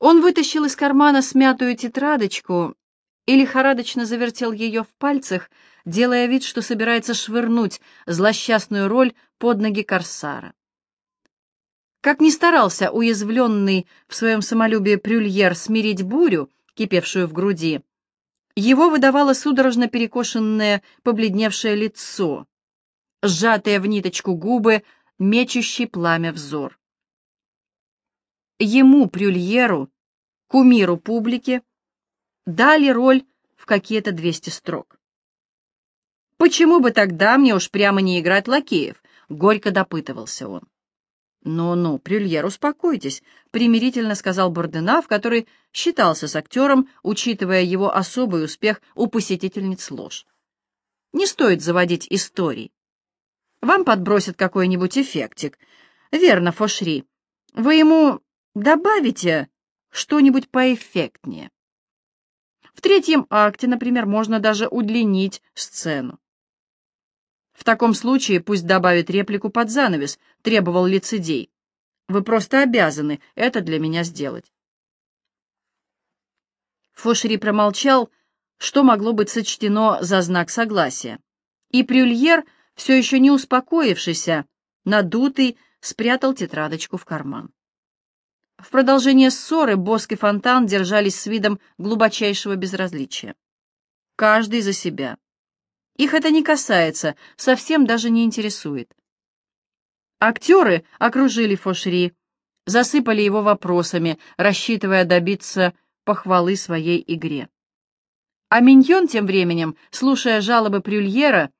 Он вытащил из кармана смятую тетрадочку и лихорадочно завертел ее в пальцах, делая вид, что собирается швырнуть злосчастную роль под ноги корсара. Как ни старался уязвленный в своем самолюбии Прюльер смирить бурю, кипевшую в груди, его выдавало судорожно перекошенное, побледневшее лицо, сжатые в ниточку губы, мечущий пламя взор. Ему, Прюльеру, кумиру публики, дали роль в какие-то 200 строк. «Почему бы тогда мне уж прямо не играть лакеев?» — горько допытывался он. «Ну-ну, Прюльер, успокойтесь», — примирительно сказал Борденав, который считался с актером, учитывая его особый успех у посетительниц лож. «Не стоит заводить историй. Вам подбросят какой-нибудь эффектик. Верно, Фошри. Вы ему добавите что-нибудь поэффектнее. В третьем акте, например, можно даже удлинить сцену. В таком случае пусть добавит реплику под занавес, требовал лицедей. Вы просто обязаны это для меня сделать. Фошери промолчал, что могло быть сочтено за знак согласия. И Прюльер, все еще не успокоившийся, надутый, спрятал тетрадочку в карман. В продолжение ссоры Боск и Фонтан держались с видом глубочайшего безразличия. Каждый за себя. Их это не касается, совсем даже не интересует. Актеры окружили Фошри, засыпали его вопросами, рассчитывая добиться похвалы своей игре. А Миньон тем временем, слушая жалобы Прюльера,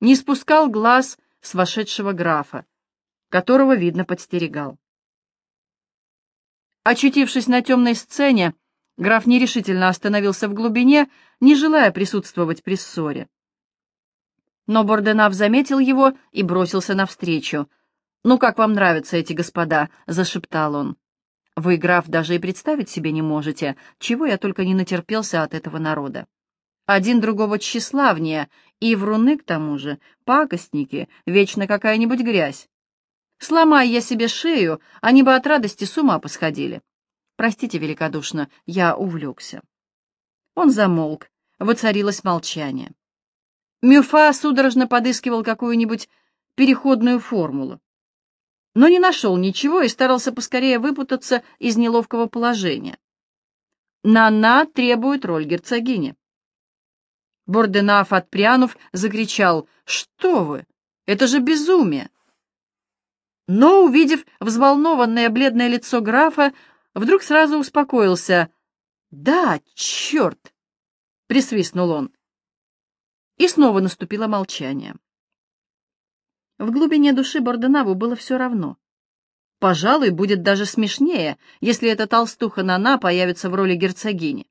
не спускал глаз с вошедшего графа, которого, видно, подстерегал. Очутившись на темной сцене, граф нерешительно остановился в глубине, не желая присутствовать при ссоре. Но Борденав заметил его и бросился навстречу. «Ну, как вам нравятся эти господа?» — зашептал он. «Вы, граф, даже и представить себе не можете, чего я только не натерпелся от этого народа. Один другого тщеславнее, и вруны, к тому же, пакостники, вечно какая-нибудь грязь. Сломай я себе шею, они бы от радости с ума посходили. Простите великодушно, я увлекся». Он замолк, воцарилось молчание. Мюфа судорожно подыскивал какую-нибудь переходную формулу, но не нашел ничего и старался поскорее выпутаться из неловкого положения. Нана требует роль герцогини. Борденаф, отпрянув, закричал «Что вы? Это же безумие!» Но, увидев взволнованное бледное лицо графа, вдруг сразу успокоился. «Да, черт!» — присвистнул он. И снова наступило молчание. В глубине души Борденаву было все равно. Пожалуй, будет даже смешнее, если эта толстуха Нана появится в роли герцогини.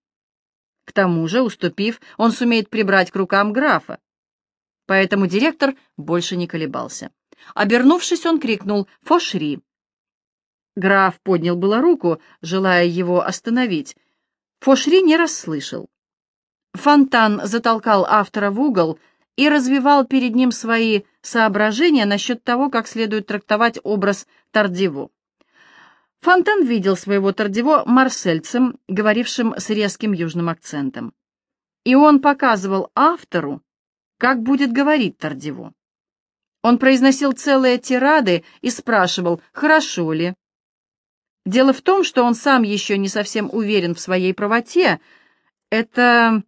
К тому же, уступив, он сумеет прибрать к рукам графа. Поэтому директор больше не колебался. Обернувшись, он крикнул «Фошри!». Граф поднял было руку, желая его остановить. Фошри не расслышал. Фонтан затолкал автора в угол и развивал перед ним свои соображения насчет того, как следует трактовать образ Тардиво. Фонтан видел своего Тардиво марсельцем, говорившим с резким южным акцентом. И он показывал автору, как будет говорить Тардиво. Он произносил целые тирады и спрашивал, хорошо ли. Дело в том, что он сам еще не совсем уверен в своей правоте. Это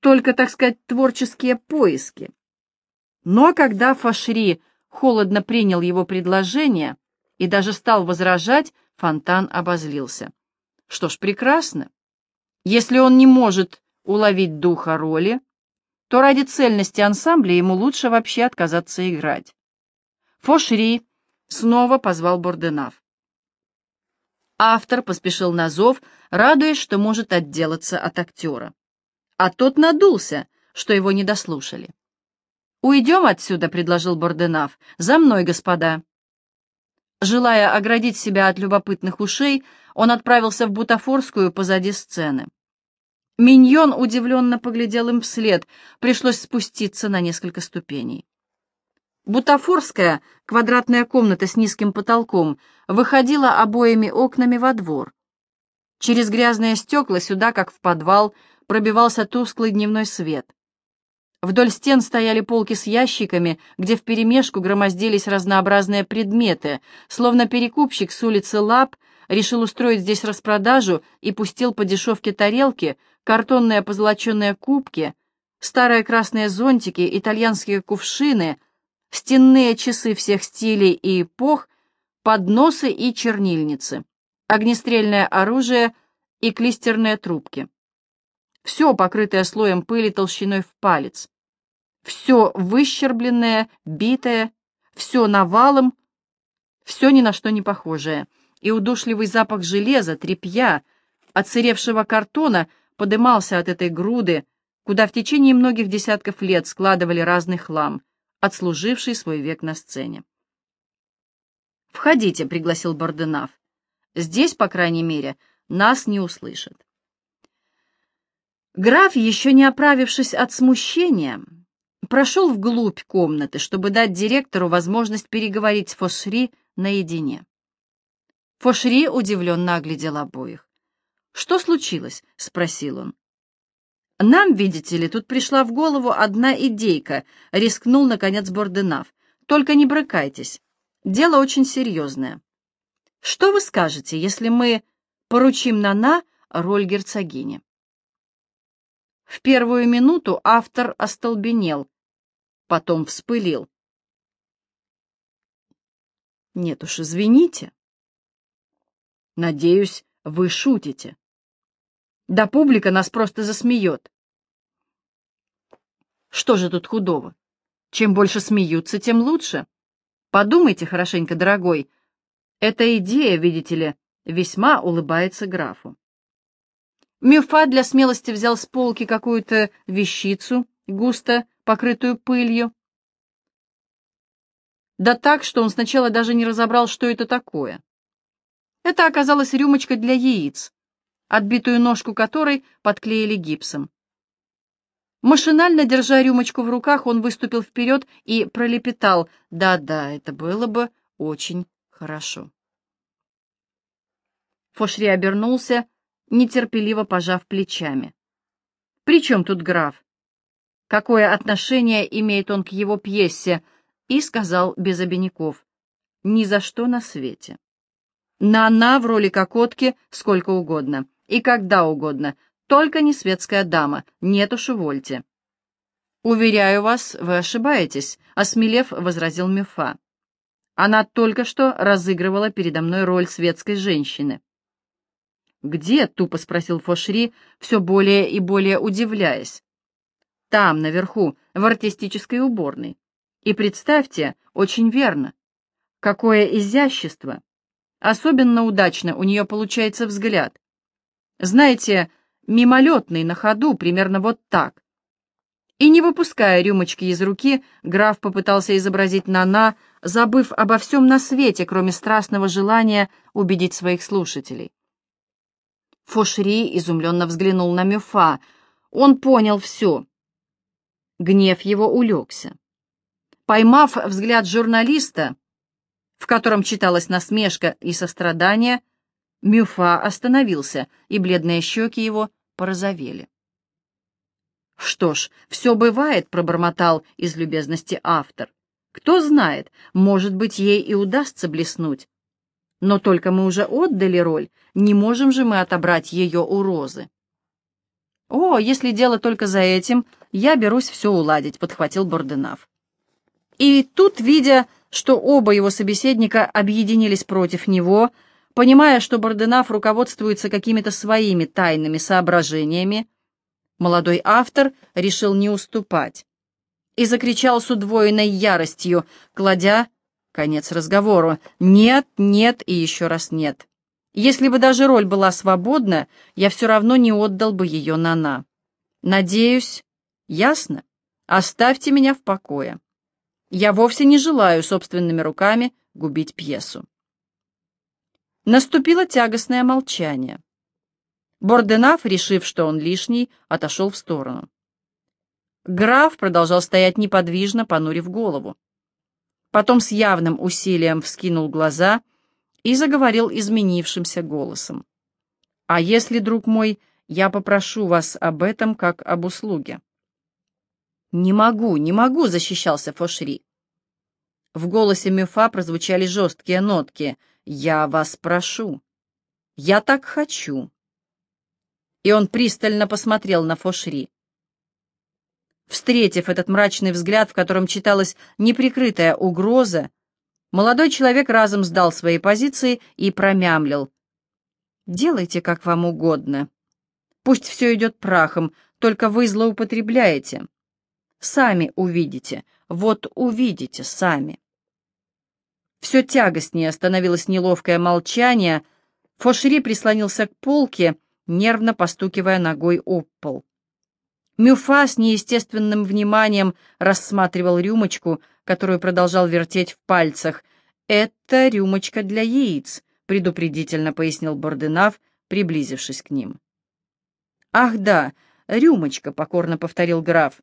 только, так сказать, творческие поиски. Но когда Фашри холодно принял его предложение и даже стал возражать, Фонтан обозлился. Что ж, прекрасно. Если он не может уловить духа роли, то ради цельности ансамбля ему лучше вообще отказаться играть. Фошри снова позвал Борденав. Автор поспешил на зов, радуясь, что может отделаться от актера а тот надулся, что его не дослушали. «Уйдем отсюда», — предложил Борденав. «За мной, господа». Желая оградить себя от любопытных ушей, он отправился в бутафорскую позади сцены. Миньон удивленно поглядел им вслед, пришлось спуститься на несколько ступеней. Бутафорская, квадратная комната с низким потолком, выходила обоими окнами во двор. Через грязные стекла сюда, как в подвал, пробивался тусклый дневной свет. Вдоль стен стояли полки с ящиками, где вперемешку громоздились разнообразные предметы, словно перекупщик с улицы Лап решил устроить здесь распродажу и пустил по дешевке тарелки, картонные позолоченные кубки, старые красные зонтики, итальянские кувшины, стенные часы всех стилей и эпох, подносы и чернильницы, огнестрельное оружие и клистерные трубки. Все покрытое слоем пыли толщиной в палец все выщербленное, битое, все навалом, все ни на что не похожее, и удушливый запах железа, тряпья, отсыревшего картона подымался от этой груды, куда в течение многих десятков лет складывали разный хлам, отслуживший свой век на сцене. «Входите», — пригласил Борденав. «Здесь, по крайней мере, нас не услышат». Граф, еще не оправившись от смущения, прошел вглубь комнаты, чтобы дать директору возможность переговорить с Фошри наедине. Фошри удивленно оглядел обоих. «Что случилось?» — спросил он. «Нам, видите ли, тут пришла в голову одна идейка», — рискнул, наконец, Борденав. «Только не брыкайтесь. Дело очень серьезное. Что вы скажете, если мы поручим Нана роль герцогини?» В первую минуту автор остолбенел, потом вспылил. Нет уж, извините. Надеюсь, вы шутите. Да публика нас просто засмеет. Что же тут худого? Чем больше смеются, тем лучше. Подумайте хорошенько, дорогой. Эта идея, видите ли, весьма улыбается графу. Мюфа для смелости взял с полки какую-то вещицу, густо покрытую пылью. Да так, что он сначала даже не разобрал, что это такое. Это оказалась рюмочка для яиц, отбитую ножку которой подклеили гипсом. Машинально держа рюмочку в руках, он выступил вперед и пролепетал «Да-да, это было бы очень хорошо». Фошри обернулся, нетерпеливо пожав плечами. «При чем тут граф? какое отношение имеет он к его пьесе, и сказал без обиняков, «Ни за что на свете». На она в роли кокотки сколько угодно и когда угодно, только не светская дама, нет уж увольте. «Уверяю вас, вы ошибаетесь», — осмелев возразил Мюфа. «Она только что разыгрывала передо мной роль светской женщины». «Где?» — тупо спросил Фошри, все более и более удивляясь там, наверху, в артистической уборной. И представьте, очень верно, какое изящество! Особенно удачно у нее получается взгляд. Знаете, мимолетный на ходу, примерно вот так. И не выпуская рюмочки из руки, граф попытался изобразить Нана, забыв обо всем на свете, кроме страстного желания убедить своих слушателей. Фошри изумленно взглянул на Мюфа. Он понял все. Гнев его улегся. Поймав взгляд журналиста, в котором читалась насмешка и сострадание, Мюфа остановился, и бледные щеки его порозовели. «Что ж, все бывает», — пробормотал из любезности автор. «Кто знает, может быть, ей и удастся блеснуть. Но только мы уже отдали роль, не можем же мы отобрать ее у Розы». «О, если дело только за этим, я берусь все уладить», — подхватил Борденав. И тут, видя, что оба его собеседника объединились против него, понимая, что Борденав руководствуется какими-то своими тайными соображениями, молодой автор решил не уступать и закричал с удвоенной яростью, кладя конец разговору «нет, нет и еще раз нет». Если бы даже роль была свободна, я все равно не отдал бы ее Нана. Надеюсь, ясно? Оставьте меня в покое. Я вовсе не желаю собственными руками губить пьесу. Наступило тягостное молчание. Борденав, решив, что он лишний, отошел в сторону. Граф продолжал стоять неподвижно, понурив голову. Потом с явным усилием вскинул глаза — и заговорил изменившимся голосом. А если, друг мой, я попрошу вас об этом как об услуге? «Не могу, не могу», — защищался Фошри. В голосе Мюфа прозвучали жесткие нотки. «Я вас прошу. Я так хочу». И он пристально посмотрел на Фошри. Встретив этот мрачный взгляд, в котором читалась неприкрытая угроза, молодой человек разом сдал свои позиции и промямлил. «Делайте, как вам угодно. Пусть все идет прахом, только вы злоупотребляете. Сами увидите, вот увидите сами. Все тягостнее становилось неловкое молчание. Фошери прислонился к полке, нервно постукивая ногой об пол. Мюфа с неестественным вниманием рассматривал рюмочку, которую продолжал вертеть в пальцах. «Это рюмочка для яиц», — предупредительно пояснил Борденав, приблизившись к ним. «Ах да, рюмочка», — покорно повторил граф.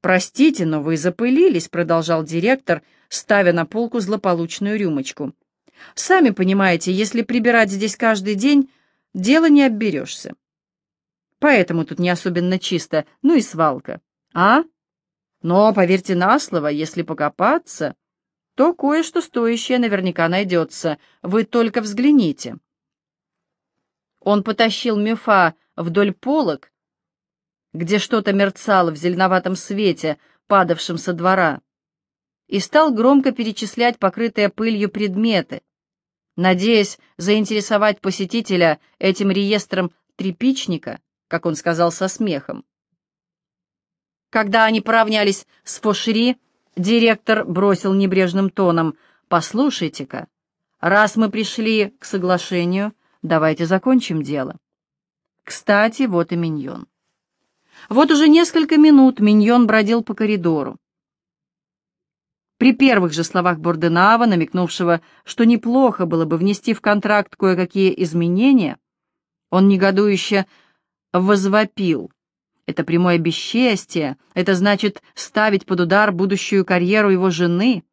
«Простите, но вы запылились», — продолжал директор, ставя на полку злополучную рюмочку. «Сами понимаете, если прибирать здесь каждый день, дело не обберешься. Поэтому тут не особенно чисто, ну и свалка. А? Но, поверьте на слово, если покопаться, то кое-что стоящее наверняка найдется. Вы только взгляните». Он потащил Мюфа вдоль полок, где что-то мерцало в зеленоватом свете, падавшем со двора, и стал громко перечислять покрытые пылью предметы, надеясь заинтересовать посетителя этим реестром трепичника, как он сказал со смехом. Когда они поравнялись с Фошери, директор бросил небрежным тоном, «Послушайте-ка, раз мы пришли к соглашению, давайте закончим дело. Кстати, вот и миньон». Вот уже несколько минут Миньон бродил по коридору. При первых же словах Борденава, намекнувшего, что неплохо было бы внести в контракт кое-какие изменения, он негодующе возвопил. Это прямое бесчестие, это значит ставить под удар будущую карьеру его жены.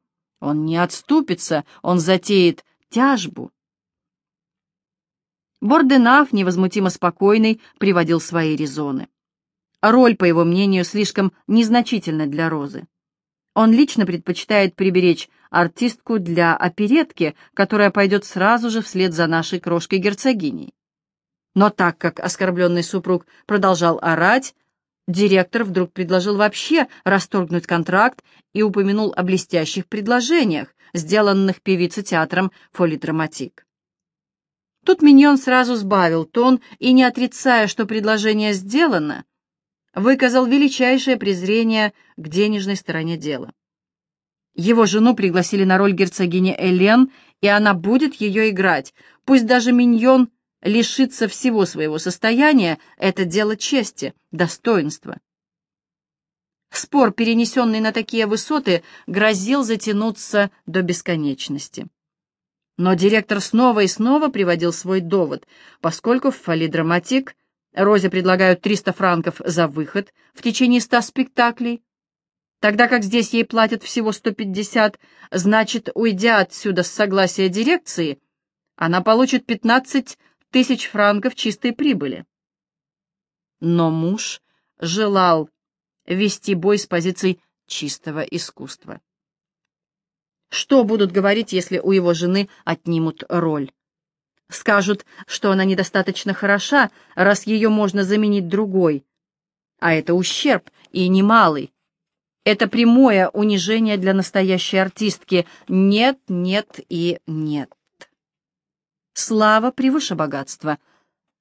Он не отступится, он затеет тяжбу. Борденав, невозмутимо спокойный, приводил свои резоны. Роль, по его мнению, слишком незначительна для Розы. Он лично предпочитает приберечь артистку для оперетки, которая пойдет сразу же вслед за нашей крошкой-герцогиней. Но так как оскорбленный супруг продолжал орать, директор вдруг предложил вообще расторгнуть контракт и упомянул о блестящих предложениях, сделанных певицей театром «Фолидраматик». Тут Миньон сразу сбавил тон и, не отрицая, что предложение сделано, выказал величайшее презрение к денежной стороне дела. Его жену пригласили на роль герцогини Элен, и она будет ее играть. Пусть даже миньон лишится всего своего состояния, это дело чести, достоинства. Спор, перенесенный на такие высоты, грозил затянуться до бесконечности. Но директор снова и снова приводил свой довод, поскольку в фалидраматик Розе предлагают 300 франков за выход в течение 100 спектаклей, тогда как здесь ей платят всего 150, значит, уйдя отсюда с согласия дирекции, она получит 15 тысяч франков чистой прибыли. Но муж желал вести бой с позицией чистого искусства. Что будут говорить, если у его жены отнимут роль? Скажут, что она недостаточно хороша, раз ее можно заменить другой. А это ущерб, и немалый. Это прямое унижение для настоящей артистки. Нет, нет и нет. Слава превыше богатства.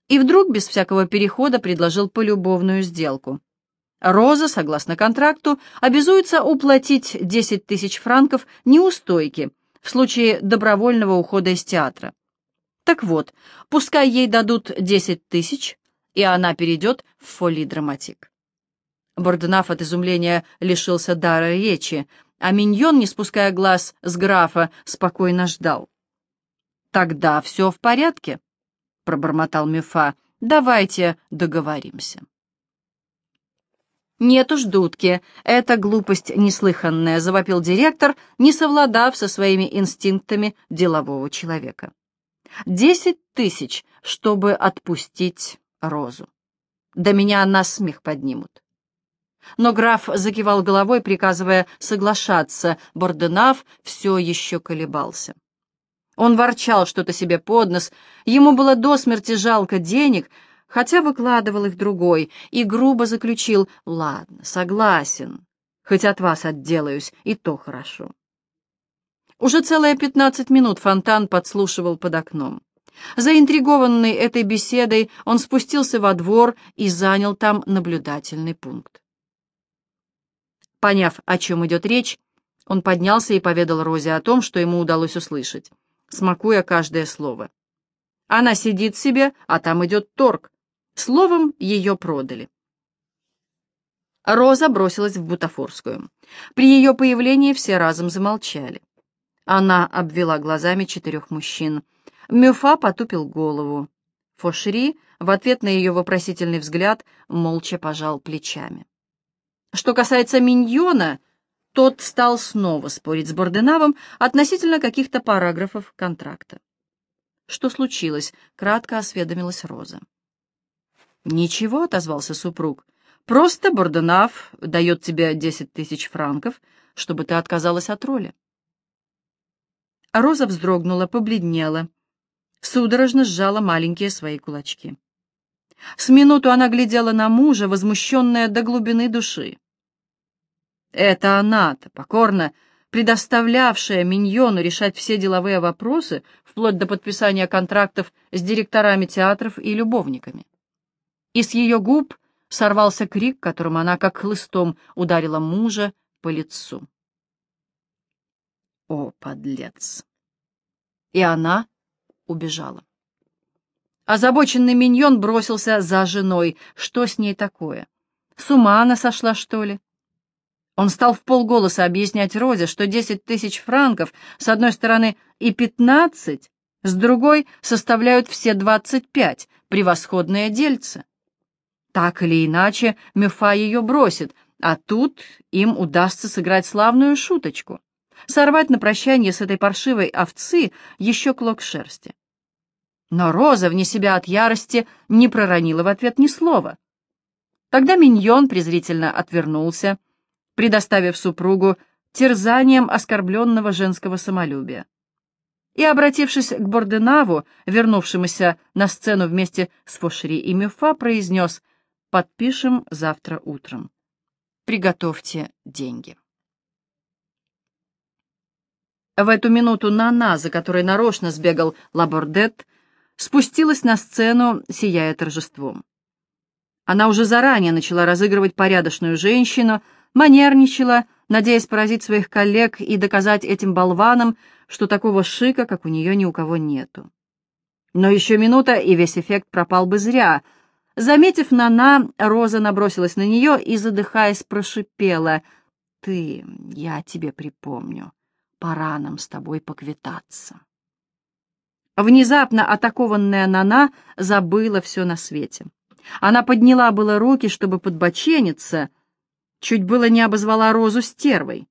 И вдруг, без всякого перехода, предложил полюбовную сделку. Роза, согласно контракту, обязуется уплатить 10 тысяч франков неустойки в случае добровольного ухода из театра. Так вот, пускай ей дадут десять тысяч, и она перейдет в фолидраматик. Борденав от изумления лишился дара речи, а Миньон, не спуская глаз с графа, спокойно ждал. «Тогда все в порядке», — пробормотал Мюфа. «Давайте договоримся». «Нет уж, дудки, это глупость неслыханная», — завопил директор, не совладав со своими инстинктами делового человека. Десять тысяч, чтобы отпустить Розу. До меня на смех поднимут. Но граф закивал головой, приказывая соглашаться. Борденав все еще колебался. Он ворчал что-то себе под нос. Ему было до смерти жалко денег, хотя выкладывал их другой, и грубо заключил «Ладно, согласен, хоть от вас отделаюсь, и то хорошо». Уже целые пятнадцать минут фонтан подслушивал под окном. Заинтригованный этой беседой, он спустился во двор и занял там наблюдательный пункт. Поняв, о чем идет речь, он поднялся и поведал Розе о том, что ему удалось услышать, смакуя каждое слово. Она сидит себе, а там идет торг. Словом, ее продали. Роза бросилась в бутафорскую. При ее появлении все разом замолчали. Она обвела глазами четырех мужчин. Мюфа потупил голову. Фошри в ответ на ее вопросительный взгляд молча пожал плечами. Что касается Миньона, тот стал снова спорить с Борденавом относительно каких-то параграфов контракта. «Что случилось?» — кратко осведомилась Роза. «Ничего», — отозвался супруг. «Просто Борденав дает тебе десять тысяч франков, чтобы ты отказалась от роли». Роза вздрогнула, побледнела, судорожно сжала маленькие свои кулачки. С минуту она глядела на мужа, возмущенная до глубины души. Это она-то, покорно предоставлявшая Миньону решать все деловые вопросы, вплоть до подписания контрактов с директорами театров и любовниками. И с ее губ сорвался крик, которым она как хлыстом ударила мужа по лицу. О, подлец! И она убежала. Озабоченный миньон бросился за женой. Что с ней такое? С ума она сошла, что ли? Он стал в полголоса объяснять Розе, что десять тысяч франков с одной стороны и пятнадцать, с другой составляют все двадцать пять, превосходное дельце. Так или иначе, Мюфа ее бросит, а тут им удастся сыграть славную шуточку сорвать на прощание с этой паршивой овцы еще клок шерсти. Но Роза, вне себя от ярости, не проронила в ответ ни слова. Тогда Миньон презрительно отвернулся, предоставив супругу терзанием оскорбленного женского самолюбия. И, обратившись к Борденаву, вернувшемуся на сцену вместе с Фошери и Мюфа, произнес «Подпишем завтра утром. Приготовьте деньги». В эту минуту Нана, за которой нарочно сбегал Лабордет, спустилась на сцену, сияя торжеством. Она уже заранее начала разыгрывать порядочную женщину, манерничала, надеясь поразить своих коллег и доказать этим болванам, что такого шика, как у нее, ни у кого нету. Но еще минута, и весь эффект пропал бы зря. Заметив Нана, Роза набросилась на нее и, задыхаясь, прошипела. «Ты, я тебе припомню» пора нам с тобой поквитаться. Внезапно атакованная Нана забыла все на свете. Она подняла было руки, чтобы подбочениться, чуть было не обозвала Розу стервой,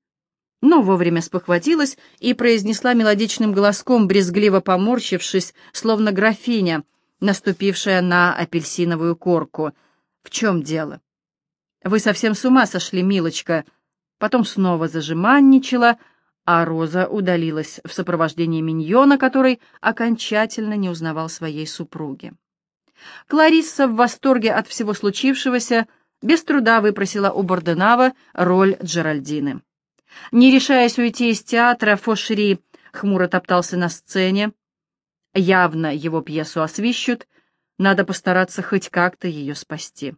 но вовремя спохватилась и произнесла мелодичным голоском, брезгливо поморщившись, словно графиня, наступившая на апельсиновую корку. «В чем дело?» «Вы совсем с ума сошли, милочка!» Потом снова зажиманничала, а Роза удалилась в сопровождении миньона, который окончательно не узнавал своей супруги. Кларисса в восторге от всего случившегося без труда выпросила у Борденава роль Джеральдины. Не решаясь уйти из театра, Фошери хмуро топтался на сцене. Явно его пьесу освищут, надо постараться хоть как-то ее спасти.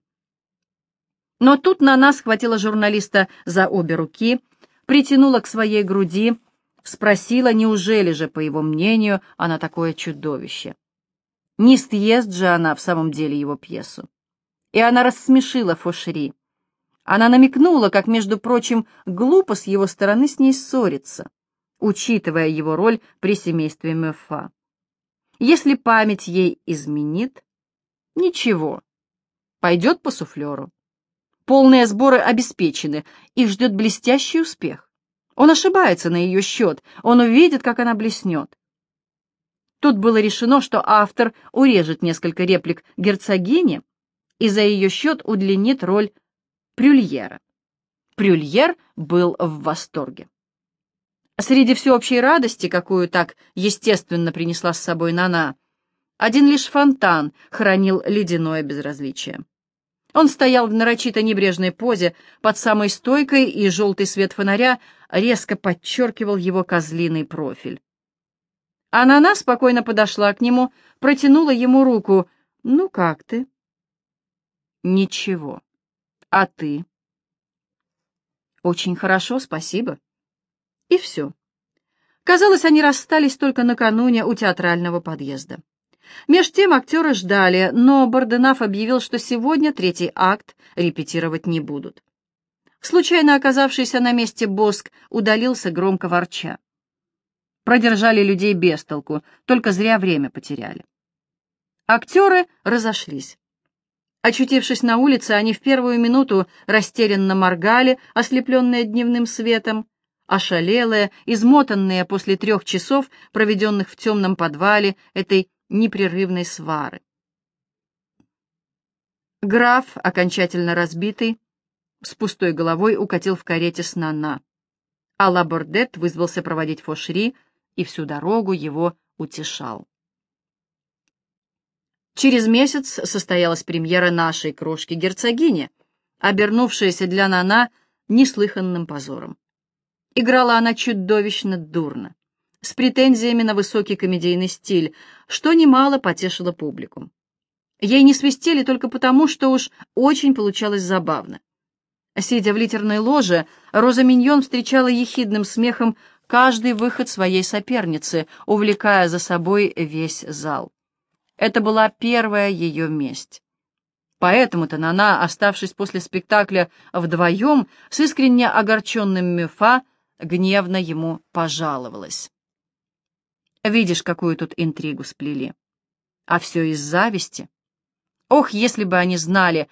Но тут на нас схватила журналиста за обе руки — притянула к своей груди, спросила, неужели же, по его мнению, она такое чудовище. Не съест же она в самом деле его пьесу. И она рассмешила Фошери. Она намекнула, как, между прочим, глупо с его стороны с ней ссориться, учитывая его роль при семействе Мефа. Если память ей изменит, ничего, пойдет по суфлеру. Полные сборы обеспечены, их ждет блестящий успех. Он ошибается на ее счет, он увидит, как она блеснет. Тут было решено, что автор урежет несколько реплик герцогини и за ее счет удлинит роль Прюльера. Прюльер был в восторге. Среди всеобщей радости, какую так естественно принесла с собой Нана, один лишь фонтан хранил ледяное безразличие. Он стоял в нарочито небрежной позе под самой стойкой, и желтый свет фонаря резко подчеркивал его козлиный профиль. Анана спокойно подошла к нему, протянула ему руку. «Ну, как ты?» «Ничего. А ты?» «Очень хорошо, спасибо». И все. Казалось, они расстались только накануне у театрального подъезда. Меж тем актеры ждали, но Борденаф объявил, что сегодня третий акт репетировать не будут. Случайно оказавшийся на месте Боск удалился громко ворча. Продержали людей без толку, только зря время потеряли. Актеры разошлись. Очутившись на улице, они в первую минуту растерянно моргали, ослепленные дневным светом, ошалелые, измотанные после трех часов, проведенных в темном подвале этой непрерывной свары. Граф, окончательно разбитый, с пустой головой укатил в карете с Нана, а Лабордет вызвался проводить Фошри и всю дорогу его утешал. Через месяц состоялась премьера нашей крошки-герцогини, обернувшаяся для Нана неслыханным позором. Играла она чудовищно дурно с претензиями на высокий комедийный стиль, что немало потешило публику. Ей не свистели только потому, что уж очень получалось забавно. Сидя в литерной ложе, Роза Миньон встречала ехидным смехом каждый выход своей соперницы, увлекая за собой весь зал. Это была первая ее месть. Поэтому-то Нана, оставшись после спектакля вдвоем, с искренне огорченным Мюфа, гневно ему пожаловалась. Видишь, какую тут интригу сплели. А все из зависти. Ох, если бы они знали,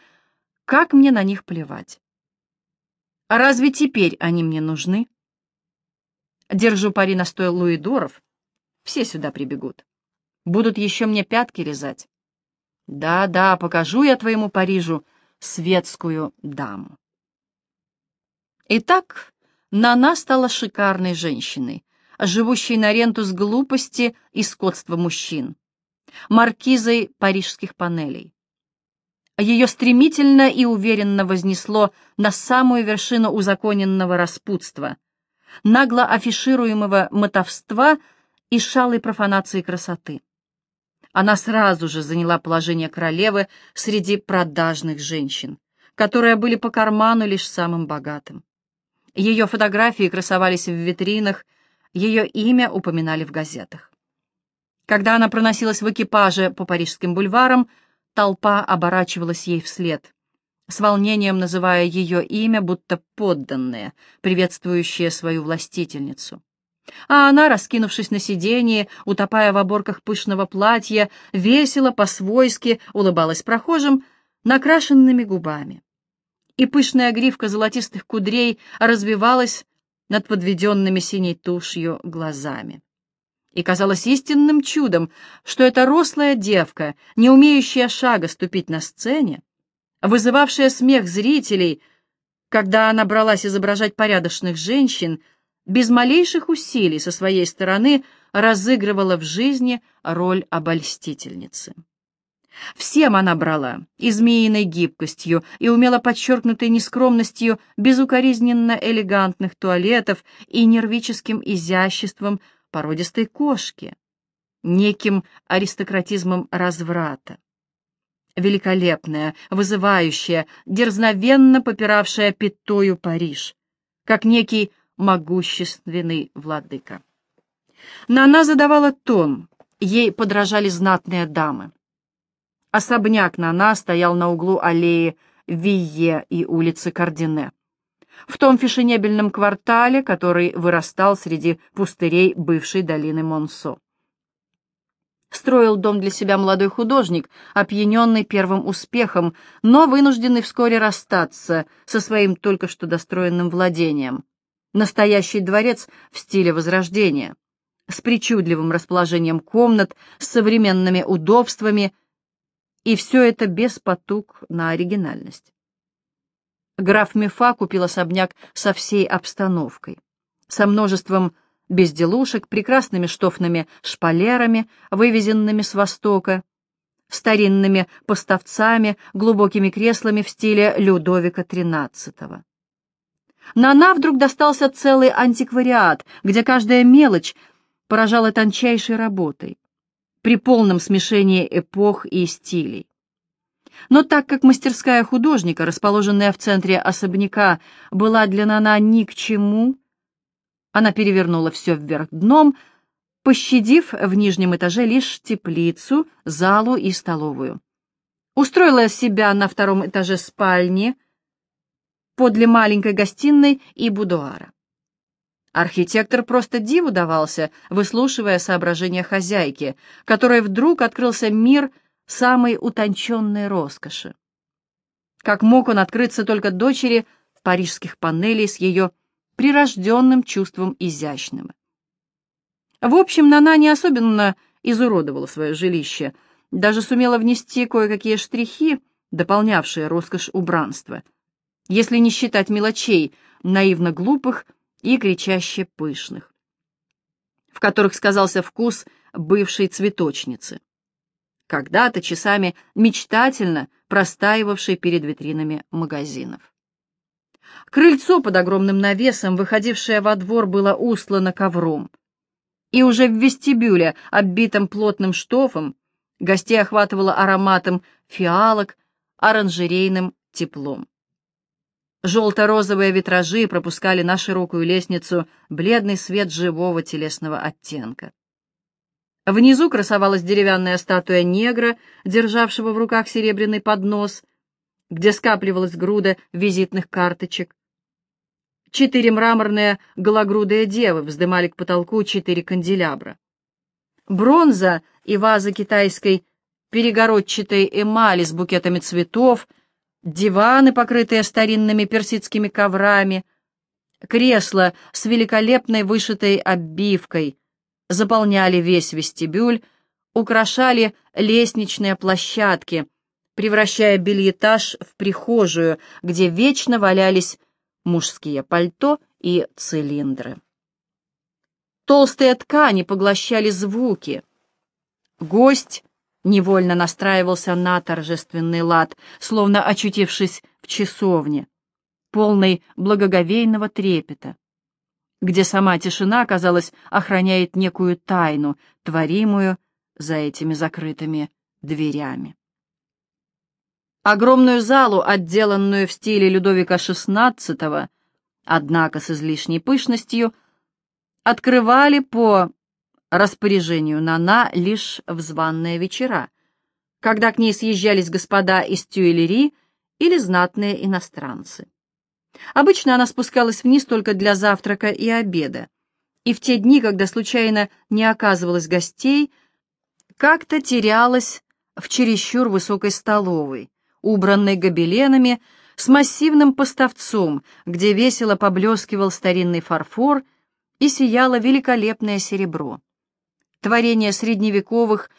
как мне на них плевать. А разве теперь они мне нужны? Держу пари на сто луидоров. Все сюда прибегут. Будут еще мне пятки резать. Да-да, покажу я твоему Парижу светскую даму. Итак, Нана стала шикарной женщиной, живущей на ренту с глупости и скотства мужчин, маркизой парижских панелей. Ее стремительно и уверенно вознесло на самую вершину узаконенного распутства, нагло афишируемого мотовства и шалой профанации красоты. Она сразу же заняла положение королевы среди продажных женщин, которые были по карману лишь самым богатым. Ее фотографии красовались в витринах, ее имя упоминали в газетах. Когда она проносилась в экипаже по парижским бульварам, толпа оборачивалась ей вслед, с волнением называя ее имя, будто подданные, приветствующие свою властительницу. А она, раскинувшись на сиденье, утопая в оборках пышного платья, весело, по-свойски улыбалась прохожим накрашенными губами. И пышная гривка золотистых кудрей развивалась над подведенными синей тушью глазами. И казалось истинным чудом, что эта рослая девка, не умеющая шага ступить на сцене, вызывавшая смех зрителей, когда она бралась изображать порядочных женщин, без малейших усилий со своей стороны разыгрывала в жизни роль обольстительницы. Всем она брала, и змеиной гибкостью, и умело подчеркнутой нескромностью безукоризненно элегантных туалетов и нервическим изяществом породистой кошки, неким аристократизмом разврата. Великолепная, вызывающая, дерзновенно попиравшая пятою Париж, как некий могущественный владыка. Но она задавала тон, ей подражали знатные дамы. Особняк Нана стоял на углу аллеи Вие и улицы Кардине, в том фешенебельном квартале, который вырастал среди пустырей бывшей долины Монсо. Строил дом для себя молодой художник, опьяненный первым успехом, но вынужденный вскоре расстаться со своим только что достроенным владением. Настоящий дворец в стиле Возрождения, с причудливым расположением комнат, с современными удобствами, и все это без потуг на оригинальность. Граф Мефа купил особняк со всей обстановкой, со множеством безделушек, прекрасными штофными шпалерами, вывезенными с Востока, старинными поставцами, глубокими креслами в стиле Людовика XIII. Нана вдруг достался целый антиквариат, где каждая мелочь поражала тончайшей работой, при полном смешении эпох и стилей. Но так как мастерская художника, расположенная в центре особняка, была для Нана ни к чему, она перевернула все вверх дном, пощадив в нижнем этаже лишь теплицу, залу и столовую. Устроила себя на втором этаже спальни, подле маленькой гостиной и будуара. Архитектор просто диву давался, выслушивая соображения хозяйки, которой вдруг открылся мир самой утонченной роскоши. Как мог он открыться только дочери парижских панелей с ее прирожденным чувством изящного. В общем, Нана не особенно изуродовала свое жилище, даже сумела внести кое-какие штрихи, дополнявшие роскошь убранства, если не считать мелочей, наивно глупых и кричаще пышных, в которых сказался вкус бывшей цветочницы, когда-то часами мечтательно простаивавшей перед витринами магазинов. Крыльцо под огромным навесом, выходившее во двор, было устлано ковром. И уже в вестибюле, оббитом плотным штофом, гостей охватывало ароматом фиалок, оранжерейным теплом. Желто-розовые витражи пропускали на широкую лестницу бледный свет живого телесного оттенка. Внизу красовалась деревянная статуя негра, державшего в руках серебряный поднос, где скапливалась груда визитных карточек. Четыре мраморные гологрудые девы вздымали к потолку четыре канделябра. Бронза и ваза китайской перегородчатой эмали с букетами цветов — диваны, покрытые старинными персидскими коврами, кресла с великолепной вышитой оббивкой заполняли весь вестибюль, украшали лестничные площадки, превращая бельетаж в прихожую, где вечно валялись мужские пальто и цилиндры. Толстые ткани поглощали звуки. Гость невольно настраивался на торжественный лад, словно очутившись в часовне, полной благоговейного трепета, где сама тишина, казалось, охраняет некую тайну, творимую за этими закрытыми дверями. Огромную залу, отделанную в стиле Людовика XVI, однако с излишней пышностью, открывали по распоряжению Нана лишь в званные вечера, когда к ней съезжались господа из Тюэлери или знатные иностранцы. Обычно она спускалась вниз только для завтрака и обеда, и в те дни, когда случайно не оказывалось гостей, как-то терялась в чересчур высокой столовой, убранной гобеленами, с массивным поставцом, где весело поблескивал старинный фарфор и сияло великолепное серебро творение средневековых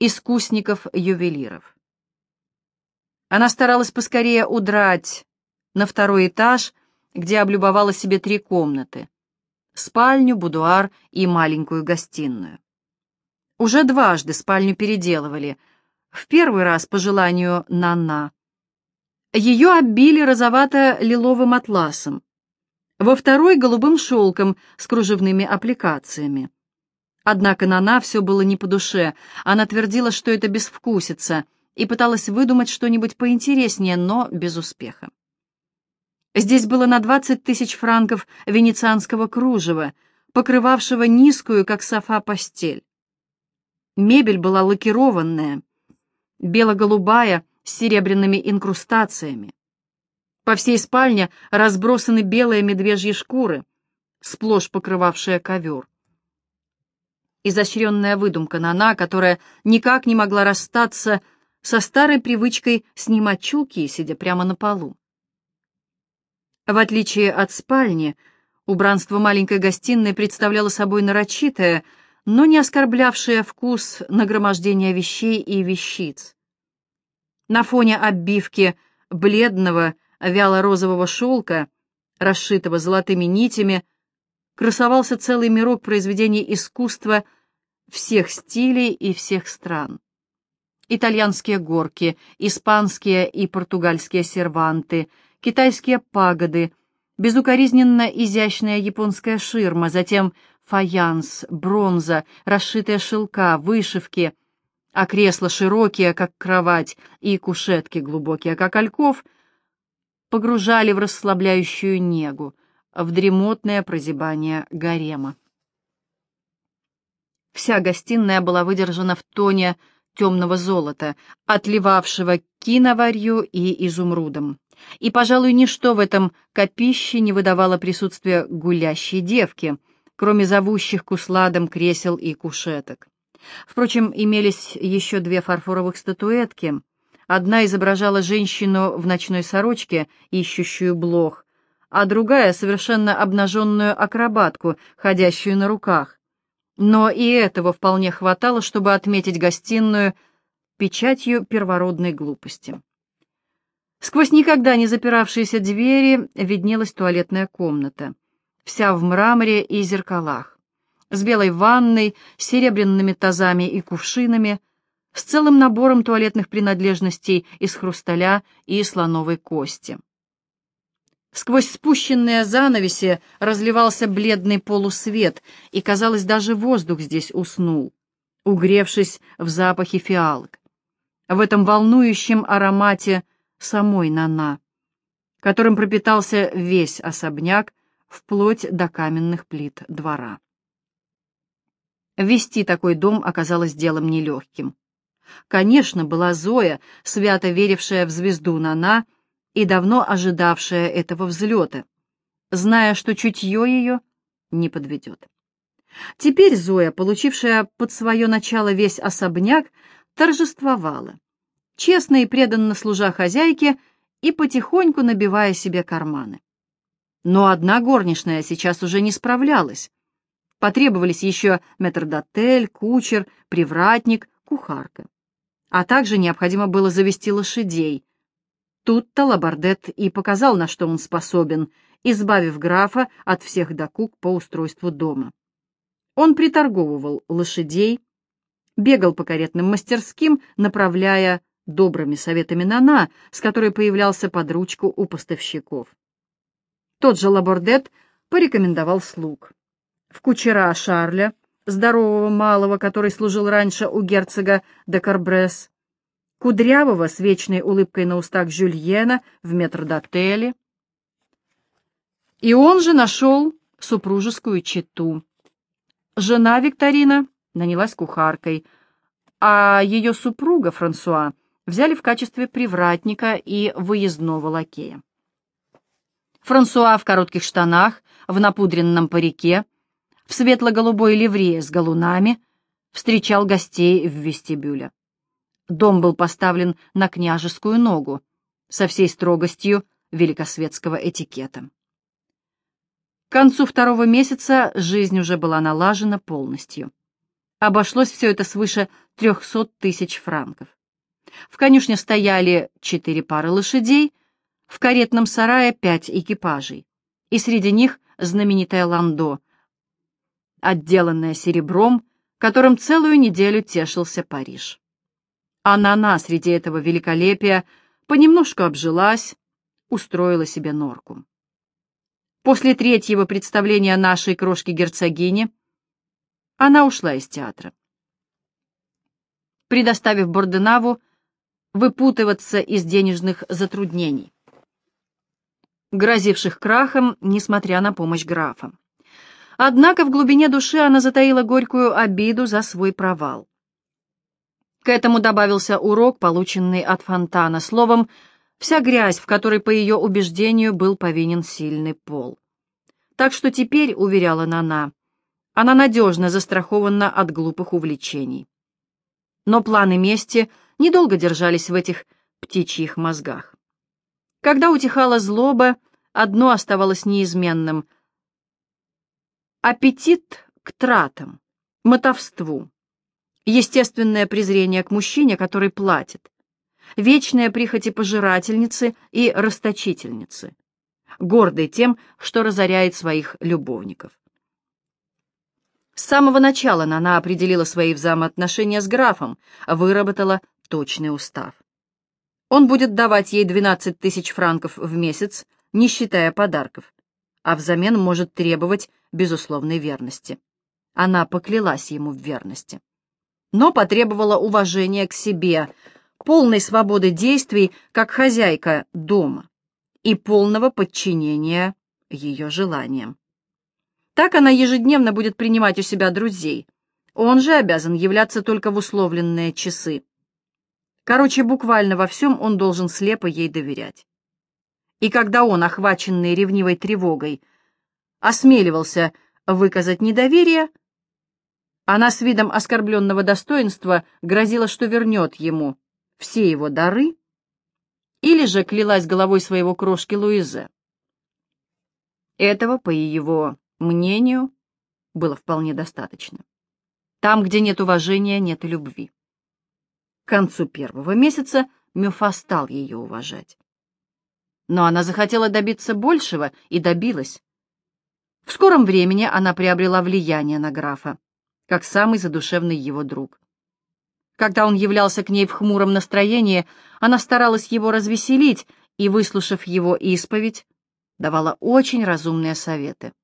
искусников-ювелиров. Она старалась поскорее удрать на второй этаж, где облюбовала себе три комнаты — спальню, будуар и маленькую гостиную. Уже дважды спальню переделывали. В первый раз по желанию Нана. Ее оббили розовато-лиловым атласом, во второй — голубым шелком с кружевными аппликациями. Однако Нана все было не по душе. Она твердила, что это безвкусица, и пыталась выдумать что-нибудь поинтереснее, но без успеха. Здесь было на двадцать тысяч франков венецианского кружева, покрывавшего низкую, как софа, постель. Мебель была лакированная, бело-голубая, с серебряными инкрустациями. По всей спальне разбросаны белые медвежьи шкуры, сплошь покрывавшие ковер изощренная выдумка Нана, которая никак не могла расстаться со старой привычкой снимать чулки, сидя прямо на полу. В отличие от спальни, Убранство маленькой гостиной представляло собой нарочитое, но не оскорблявшее вкус нагромождения вещей и вещиц. На фоне оббивки бледного вяло-розового шелка, расшитого золотыми нитями, красовался целый мирок произведений искусства всех стилей и всех стран. Итальянские горки, испанские и португальские серванты, китайские пагоды, безукоризненно изящная японская ширма, затем фаянс, бронза, расшитые шелка, вышивки, а кресла широкие, как кровать, и кушетки глубокие, как ольков, погружали в расслабляющую негу, в дремотное прозябание гарема. Вся гостиная была выдержана в тоне темного золота, отливавшего киноварью и изумрудом. И, пожалуй, ничто в этом копище не выдавало присутствия гулящей девки, кроме зовущих к усладам кресел и кушеток. Впрочем, имелись еще две фарфоровых статуэтки. Одна изображала женщину в ночной сорочке, ищущую блох, а другая — совершенно обнаженную акробатку, ходящую на руках. Но и этого вполне хватало, чтобы отметить гостиную печатью первородной глупости. Сквозь никогда не запиравшиеся двери виднелась туалетная комната, вся в мраморе и зеркалах, с белой ванной, серебряными тазами и кувшинами, с целым набором туалетных принадлежностей из хрусталя и слоновой кости. Сквозь спущенные занавеси разливался бледный полусвет, и, казалось, даже воздух здесь уснул, угревшись в запахе фиалок, в этом волнующем аромате самой Нана, которым пропитался весь особняк вплоть до каменных плит двора. Вести такой дом оказалось делом нелегким. Конечно, была Зоя, свято верившая в звезду Нана, и давно ожидавшая этого взлета, зная, что чутье ее не подведет. Теперь Зоя, получившая под свое начало весь особняк, торжествовала, честно и преданно служа хозяйке и потихоньку набивая себе карманы. Но одна горничная сейчас уже не справлялась. Потребовались еще метрдотель, кучер, привратник, кухарка. А также необходимо было завести лошадей, Тут-то Лабардет и показал, на что он способен, избавив графа от всех докук по устройству дома. Он приторговывал лошадей, бегал по каретным мастерским, направляя добрыми советами Нана, с которой появлялся под ручку у поставщиков. Тот же Лабордет порекомендовал слуг. В кучера Шарля, здорового малого, который служил раньше у герцога де Карбрес, кудрявого с вечной улыбкой на устах Жюльена в метрдотеле. И он же нашел супружескую чету. Жена Викторина нанялась кухаркой, а ее супруга Франсуа взяли в качестве привратника и выездного лакея. Франсуа в коротких штанах, в напудренном парике, в светло-голубой ливрее с галунами встречал гостей в вестибюле. Дом был поставлен на княжескую ногу, со всей строгостью великосветского этикета. К концу второго месяца жизнь уже была налажена полностью. Обошлось все это свыше трехсот тысяч франков. В конюшне стояли четыре пары лошадей, в каретном сарае пять экипажей, и среди них знаменитое ландо, отделанное серебром, которым целую неделю тешился Париж. А среди этого великолепия понемножку обжилась, устроила себе норку. После третьего представления нашей крошки-герцогини она ушла из театра. Предоставив Борденаву выпутываться из денежных затруднений, грозивших крахом, несмотря на помощь графа. Однако в глубине души она затаила горькую обиду за свой провал. К этому добавился урок, полученный от Фонтана, словом, вся грязь, в которой, по ее убеждению, был повинен сильный пол. Так что теперь, уверяла Нана, она надежно застрахована от глупых увлечений. Но планы мести недолго держались в этих птичьих мозгах. Когда утихала злоба, одно оставалось неизменным Аппетит к тратам, мотовству, естественное презрение к мужчине, который платит, вечная прихоти пожирательницы и расточительницы, гордой тем, что разоряет своих любовников. С самого начала она определила свои взаимоотношения с графом, выработала точный устав. Он будет давать ей 12 тысяч франков в месяц, не считая подарков, а взамен может требовать безусловной верности. Она поклялась ему в верности. Но потребовала уважения к себе, полной свободы действий, как хозяйка дома, и полного подчинения ее желаниям. Так она ежедневно будет принимать у себя друзей. Он же обязан являться только в условленные часы. Короче, буквально во всем он должен слепо ей доверять. И когда он, охваченный ревнивой тревогой, осмеливался выказать недоверие, она с видом оскорбленного достоинства грозила, что вернет ему все его дары, или же клялась головой своего крошки Луизе. Этого, по его мнению, было вполне достаточно. Там, где нет уважения, нет и любви. К концу первого месяца Мюфа стал ее уважать. Но она захотела добиться большего и добилась. В скором времени она приобрела влияние на графа, как самый задушевный его друг. Когда он являлся к ней в хмуром настроении, она старалась его развеселить и, выслушав его исповедь, давала очень разумные советы.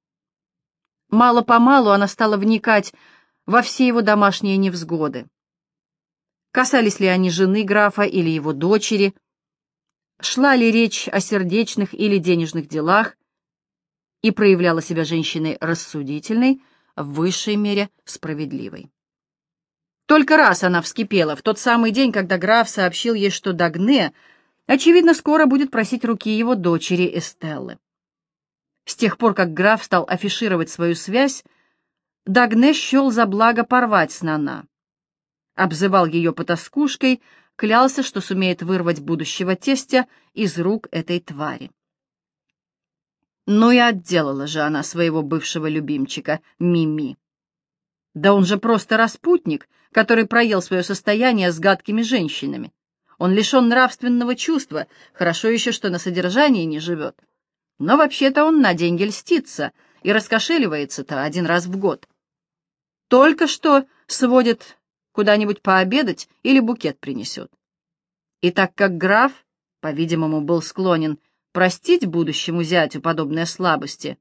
Мало-помалу она стала вникать во все его домашние невзгоды. Касались ли они жены графа или его дочери, шла ли речь о сердечных или денежных делах, и проявляла себя женщиной рассудительной, в высшей мере справедливой. Только раз она вскипела, в тот самый день, когда граф сообщил ей, что Дагне, очевидно, скоро будет просить руки его дочери Эстеллы. С тех пор, как граф стал афишировать свою связь, Дагне счел за благо порвать с Нана. Обзывал ее потаскушкой, клялся, что сумеет вырвать будущего тестя из рук этой твари. Ну и отделала же она своего бывшего любимчика, Мими. Да он же просто распутник, который проел свое состояние с гадкими женщинами. Он лишен нравственного чувства, хорошо еще, что на содержании не живет. Но вообще-то он на деньги льстится и раскошеливается-то один раз в год. Только что сводит куда-нибудь пообедать или букет принесет. И так как граф, по-видимому, был склонен простить будущему зятю подобные слабости,